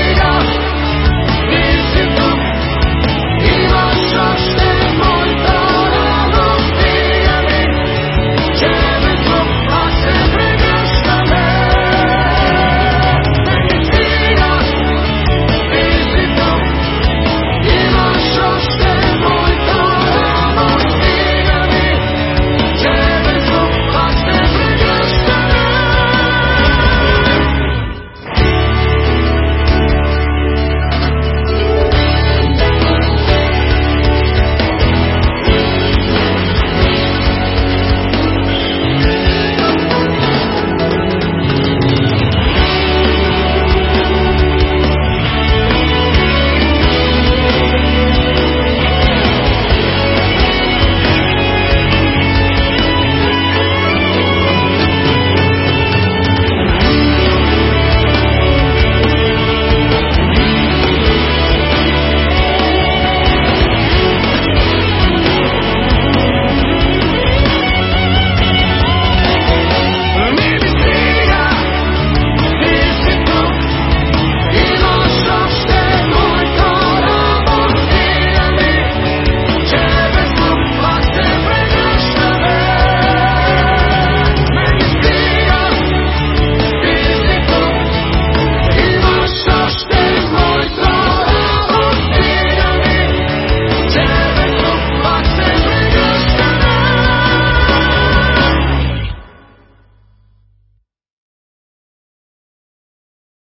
vida, y si tú ibas a